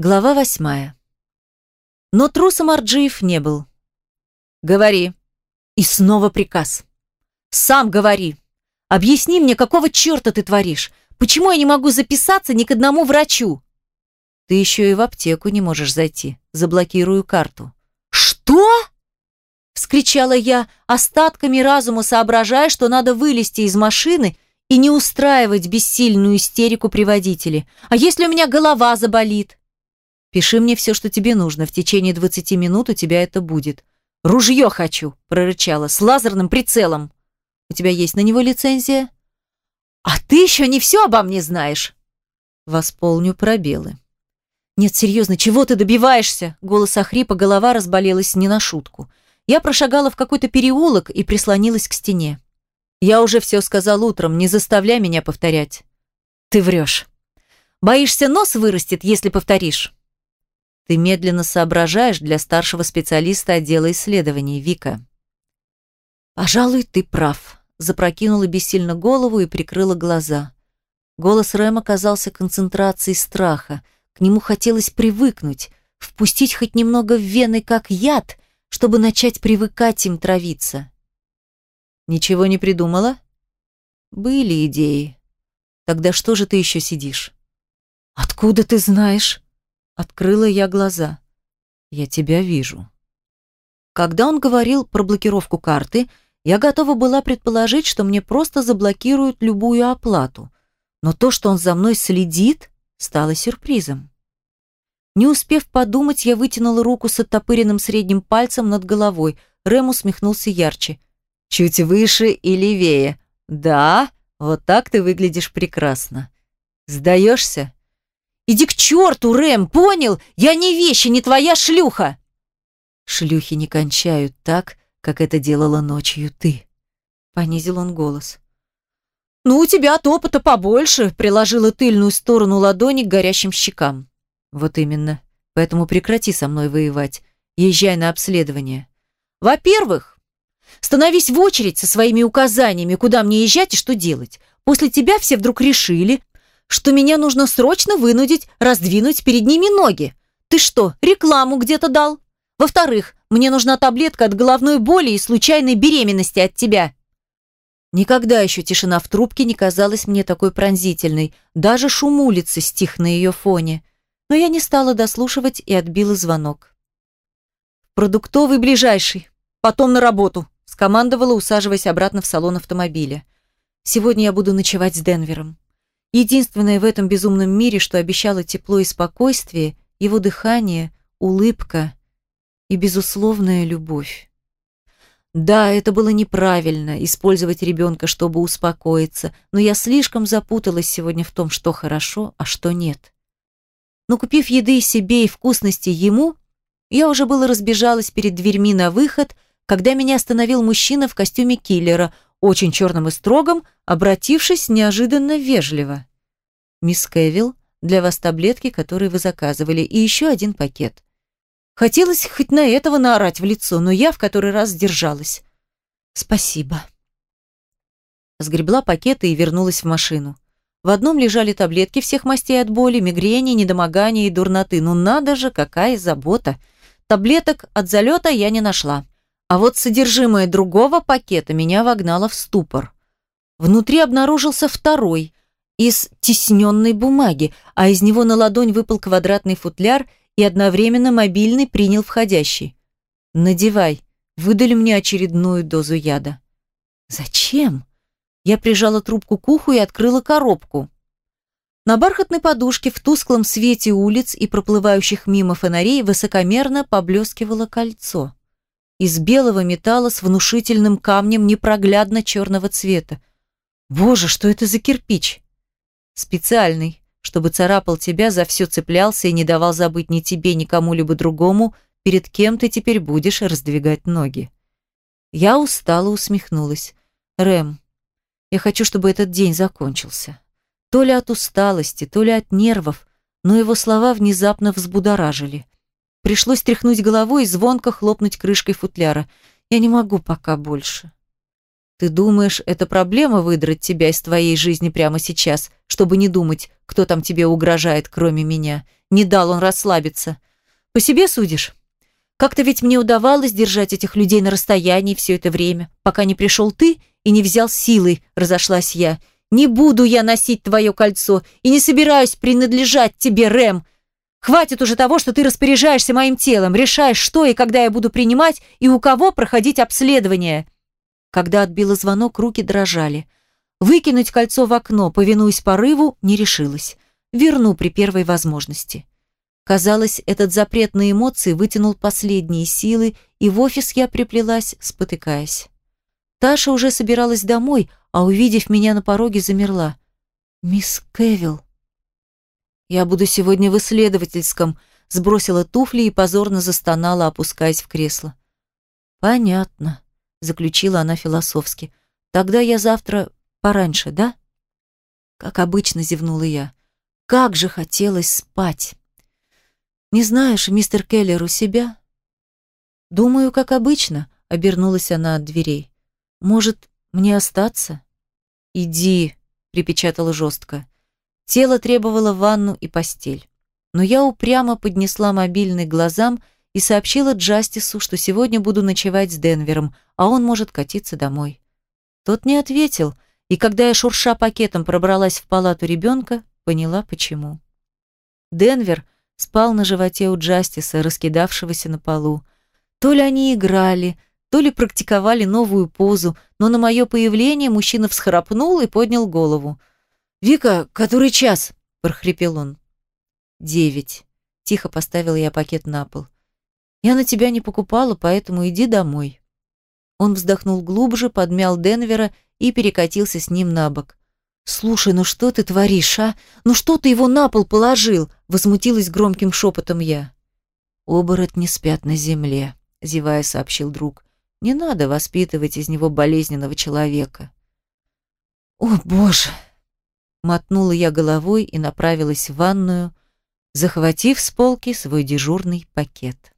Глава восьмая. Но трусом Арджиев не был. «Говори». И снова приказ. «Сам говори. Объясни мне, какого черта ты творишь? Почему я не могу записаться ни к одному врачу?» «Ты еще и в аптеку не можешь зайти. Заблокирую карту». «Что?» Вскричала я, остатками разума соображая, что надо вылезти из машины и не устраивать бессильную истерику при водителе. «А если у меня голова заболит?» «Пиши мне все, что тебе нужно. В течение 20 минут у тебя это будет». «Ружье хочу!» – прорычала. «С лазерным прицелом!» «У тебя есть на него лицензия?» «А ты еще не все обо мне знаешь!» «Восполню пробелы». «Нет, серьезно, чего ты добиваешься?» Голос охрипа, голова разболелась не на шутку. Я прошагала в какой-то переулок и прислонилась к стене. «Я уже все сказал утром, не заставляй меня повторять». «Ты врешь. Боишься, нос вырастет, если повторишь?» Ты медленно соображаешь для старшего специалиста отдела исследований, Вика. Пожалуй, ты прав. Запрокинула бессильно голову и прикрыла глаза. Голос Рэма казался концентрацией страха. К нему хотелось привыкнуть, впустить хоть немного в вены, как яд, чтобы начать привыкать им травиться. Ничего не придумала? Были идеи. Тогда что же ты еще сидишь? Откуда ты знаешь? Открыла я глаза. Я тебя вижу. Когда он говорил про блокировку карты, я готова была предположить, что мне просто заблокируют любую оплату. Но то, что он за мной следит, стало сюрпризом. Не успев подумать, я вытянула руку с оттопыренным средним пальцем над головой. Рэм усмехнулся ярче. «Чуть выше и левее. Да, вот так ты выглядишь прекрасно. Сдаешься?» «Иди к черту, Рэм, понял? Я не вещи, не твоя шлюха!» «Шлюхи не кончают так, как это делала ночью ты», — понизил он голос. «Ну, у тебя от опыта побольше», — приложила тыльную сторону ладони к горящим щекам. «Вот именно. Поэтому прекрати со мной воевать. Езжай на обследование». «Во-первых, становись в очередь со своими указаниями, куда мне езжать и что делать. После тебя все вдруг решили, что меня нужно срочно вынудить раздвинуть перед ними ноги. Ты что, рекламу где-то дал? Во-вторых, мне нужна таблетка от головной боли и случайной беременности от тебя. Никогда еще тишина в трубке не казалась мне такой пронзительной, даже шум улицы стих на ее фоне. Но я не стала дослушивать и отбила звонок. «Продуктовый ближайший, потом на работу», скомандовала, усаживаясь обратно в салон автомобиля. «Сегодня я буду ночевать с Денвером. Единственное в этом безумном мире, что обещало тепло и спокойствие, его дыхание, улыбка и безусловная любовь. Да, это было неправильно, использовать ребенка, чтобы успокоиться, но я слишком запуталась сегодня в том, что хорошо, а что нет. Но купив еды себе и вкусности ему, я уже было разбежалась перед дверьми на выход, когда меня остановил мужчина в костюме киллера – очень черным и строгом, обратившись неожиданно вежливо. «Мисс Кевилл, для вас таблетки, которые вы заказывали, и еще один пакет». Хотелось хоть на этого наорать в лицо, но я в который раз сдержалась. «Спасибо». Сгребла пакеты и вернулась в машину. В одном лежали таблетки всех мастей от боли, мигрени, недомогания и дурноты. Ну надо же, какая забота. Таблеток от залета я не нашла. А вот содержимое другого пакета меня вогнало в ступор. Внутри обнаружился второй, из тесненной бумаги, а из него на ладонь выпал квадратный футляр и одновременно мобильный принял входящий. «Надевай», выдали мне очередную дозу яда. «Зачем?» Я прижала трубку к уху и открыла коробку. На бархатной подушке в тусклом свете улиц и проплывающих мимо фонарей высокомерно поблескивало кольцо из белого металла с внушительным камнем непроглядно черного цвета. Боже, что это за кирпич? Специальный, чтобы царапал тебя, за все цеплялся и не давал забыть ни тебе, ни кому-либо другому, перед кем ты теперь будешь раздвигать ноги. Я устало усмехнулась. Рэм, я хочу, чтобы этот день закончился. То ли от усталости, то ли от нервов, но его слова внезапно взбудоражили. Пришлось тряхнуть головой и звонко хлопнуть крышкой футляра. Я не могу пока больше. Ты думаешь, это проблема выдрать тебя из твоей жизни прямо сейчас, чтобы не думать, кто там тебе угрожает, кроме меня. Не дал он расслабиться. По себе судишь? Как-то ведь мне удавалось держать этих людей на расстоянии все это время, пока не пришел ты и не взял силой, разошлась я. Не буду я носить твое кольцо и не собираюсь принадлежать тебе, Рэм. Хватит уже того, что ты распоряжаешься моим телом, решаешь, что и когда я буду принимать и у кого проходить обследование. Когда отбила звонок, руки дрожали. Выкинуть кольцо в окно, повинуясь порыву, не решилась. Верну при первой возможности. Казалось, этот запрет на эмоции вытянул последние силы, и в офис я приплелась, спотыкаясь. Таша уже собиралась домой, а увидев меня на пороге, замерла. «Мисс Кевилл». «Я буду сегодня в исследовательском», сбросила туфли и позорно застонала, опускаясь в кресло. «Понятно», — заключила она философски. «Тогда я завтра пораньше, да?» Как обычно зевнула я. Как же хотелось спать. «Не знаешь, мистер Келлер у себя?» «Думаю, как обычно», — обернулась она от дверей. «Может, мне остаться?» «Иди», — припечатала жестко. Тело требовало ванну и постель. Но я упрямо поднесла мобильный глазам и сообщила Джастису, что сегодня буду ночевать с Денвером, а он может катиться домой. Тот не ответил, и когда я, шурша пакетом, пробралась в палату ребенка, поняла, почему. Денвер спал на животе у Джастиса, раскидавшегося на полу. То ли они играли, то ли практиковали новую позу, но на мое появление мужчина всхрапнул и поднял голову. «Вика, который час?» – прохрипел он. «Девять». Тихо поставила я пакет на пол. «Я на тебя не покупала, поэтому иди домой». Он вздохнул глубже, подмял Денвера и перекатился с ним на бок. «Слушай, ну что ты творишь, а? Ну что ты его на пол положил?» Возмутилась громким шепотом я. «Оборотни спят на земле», — зевая сообщил друг. «Не надо воспитывать из него болезненного человека». «О, боже!» Мотнула я головой и направилась в ванную, захватив с полки свой дежурный пакет.